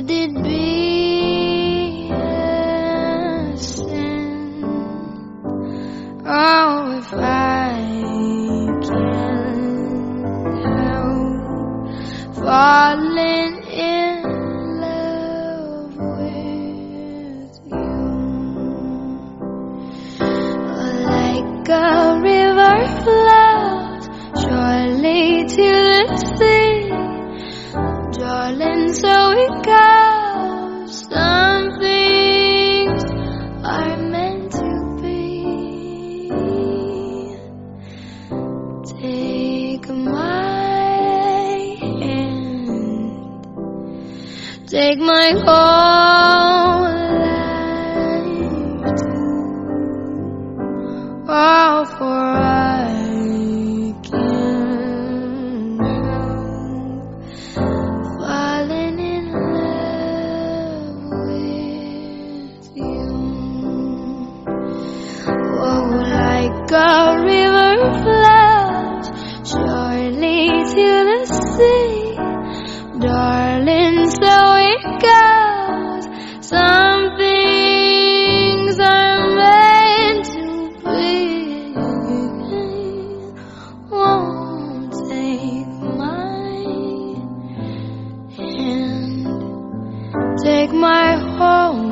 Would it be a sin? Oh, if I can't help falling in love with you like a river flows surely to the sea. Darling, so it goes. Take my whole life. Oh, for I 'Cause Some things are meant to be. Won't take my hand, take my.